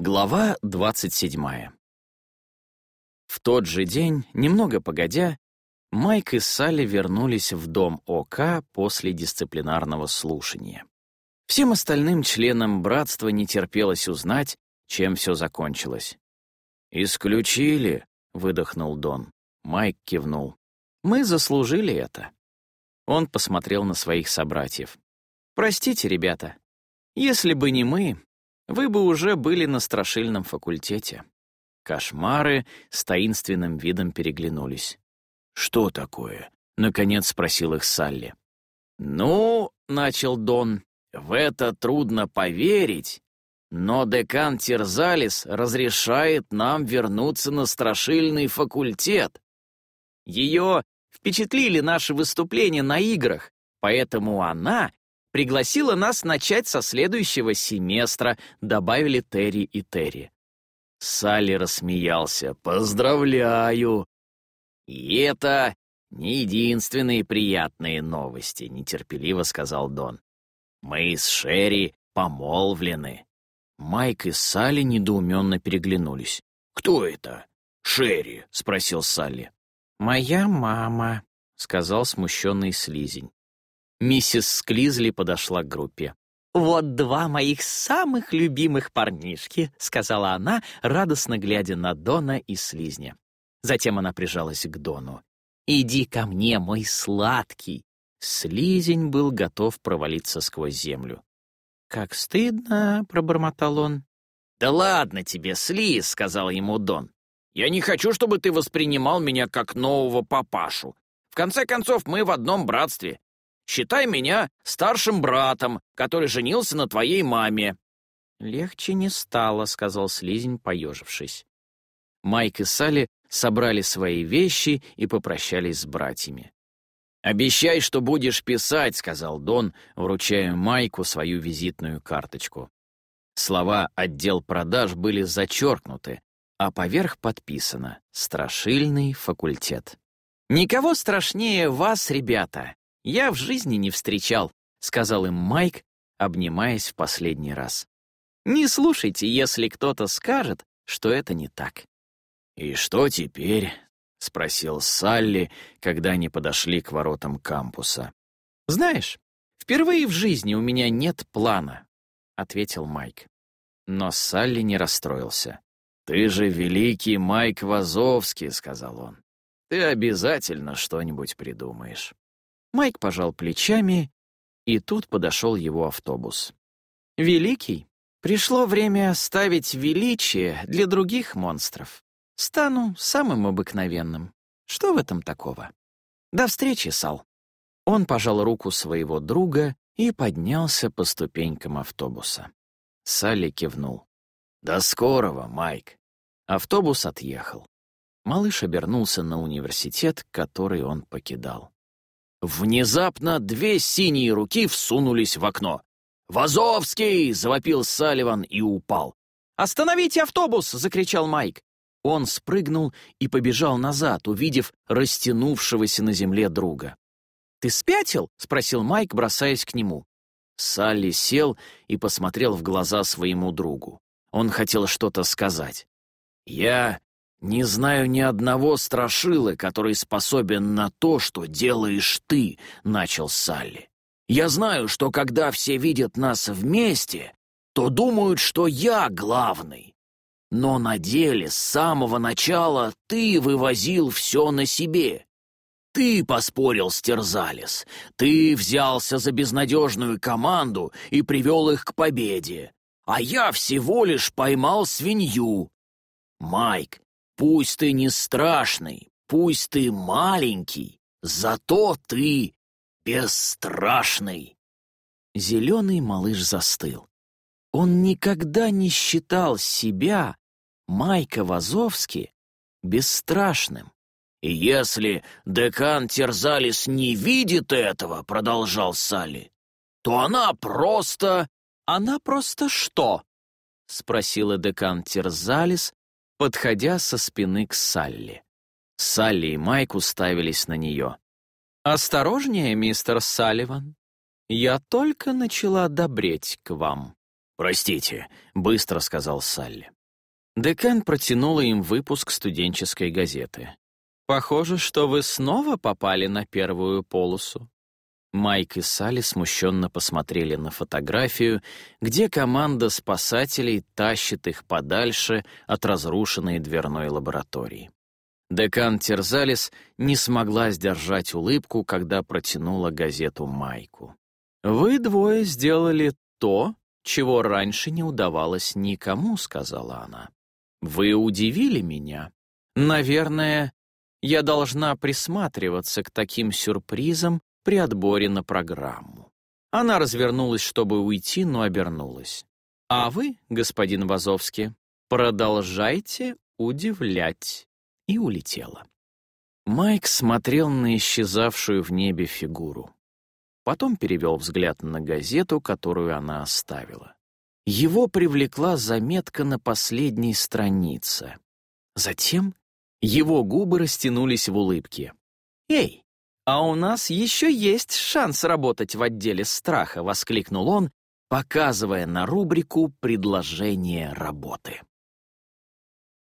Глава 27. В тот же день, немного погодя, Майк и Салли вернулись в дом ОК после дисциплинарного слушания. Всем остальным членам братства не терпелось узнать, чем все закончилось. «Исключили», — выдохнул Дон. Майк кивнул. «Мы заслужили это». Он посмотрел на своих собратьев. «Простите, ребята, если бы не мы, вы бы уже были на страшильном факультете». Кошмары с таинственным видом переглянулись. «Что такое?» — наконец спросил их Салли. «Ну, — начал Дон, — в это трудно поверить, но декан Терзалис разрешает нам вернуться на страшильный факультет. Ее впечатлили наши выступления на играх, поэтому она пригласила нас начать со следующего семестра», — добавили Терри и Терри. Салли рассмеялся. «Поздравляю!» «И это не единственные приятные новости», — нетерпеливо сказал Дон. «Мы с Шерри помолвлены». Майк и Салли недоуменно переглянулись. «Кто это?» «Шерри», — спросил Салли. «Моя мама», — сказал смущенный слизень. Миссис Склизли подошла к группе. «Вот два моих самых любимых парнишки», — сказала она, радостно глядя на Дона и Слизня. Затем она прижалась к Дону. «Иди ко мне, мой сладкий!» Слизень был готов провалиться сквозь землю. «Как стыдно!» — пробормотал он. «Да ладно тебе, Слиз!» — сказал ему Дон. «Я не хочу, чтобы ты воспринимал меня как нового папашу. В конце концов, мы в одном братстве. Считай меня старшим братом, который женился на твоей маме». «Легче не стало», — сказал Слизень, поежившись. Майк и Салли собрали свои вещи и попрощались с братьями. «Обещай, что будешь писать», — сказал Дон, вручая Майку свою визитную карточку. Слова «отдел продаж» были зачеркнуты, а поверх подписано «Страшильный факультет». «Никого страшнее вас, ребята я в жизни не встречал», — сказал им Майк, обнимаясь в последний раз. «Не слушайте, если кто-то скажет, что это не так». «И что теперь?» — спросил Салли, когда они подошли к воротам кампуса. «Знаешь, впервые в жизни у меня нет плана», — ответил Майк. Но Салли не расстроился. «Ты же великий Майк Вазовский», — сказал он. «Ты обязательно что-нибудь придумаешь». Майк пожал плечами, и тут подошел его автобус. «Великий, пришло время оставить величие для других монстров. Стану самым обыкновенным. Что в этом такого? До встречи, Сал». Он пожал руку своего друга и поднялся по ступенькам автобуса. Салли кивнул. «До скорого, Майк». Автобус отъехал. Малыш обернулся на университет, который он покидал. Внезапно две синие руки всунулись в окно. «Вазовский!» — завопил Салливан и упал. «Остановите автобус!» — закричал Майк. Он спрыгнул и побежал назад, увидев растянувшегося на земле друга. «Ты спятил?» — спросил Майк, бросаясь к нему. Салли сел и посмотрел в глаза своему другу. Он хотел что-то сказать. «Я не знаю ни одного страшилы, который способен на то, что делаешь ты», — начал Салли. «Я знаю, что когда все видят нас вместе, то думают, что я главный. Но на деле с самого начала ты вывозил все на себе. Ты поспорил с Терзалис, ты взялся за безнадежную команду и привел их к победе, а я всего лишь поймал свинью. Майк, Пусть ты не страшный, пусть ты маленький, зато ты бесстрашный. Зеленый малыш застыл. Он никогда не считал себя, Майка Вазовски, бесстрашным. «И если декан Терзалис не видит этого, — продолжал Салли, — то она просто...» «Она просто что?» — спросила декан Терзалис, подходя со спины к Салли. Салли и Майк уставились на нее. «Осторожнее, мистер Салливан. Я только начала добреть к вам». «Простите», — быстро сказал Салли. Декан протянула им выпуск студенческой газеты. «Похоже, что вы снова попали на первую полосу». Майк и Салли смущенно посмотрели на фотографию, где команда спасателей тащит их подальше от разрушенной дверной лаборатории. Декан Терзалис не смогла сдержать улыбку, когда протянула газету Майку. «Вы двое сделали то, чего раньше не удавалось никому», — сказала она. «Вы удивили меня. Наверное, я должна присматриваться к таким сюрпризам при отборе на программу». Она развернулась, чтобы уйти, но обернулась. «А вы, господин Вазовский, продолжайте удивлять» и улетела. Майк смотрел на исчезавшую в небе фигуру. Потом перевел взгляд на газету, которую она оставила. Его привлекла заметка на последней странице. Затем его губы растянулись в улыбке. «Эй, а у нас еще есть шанс работать в отделе страха!» — воскликнул он, показывая на рубрику «Предложение работы».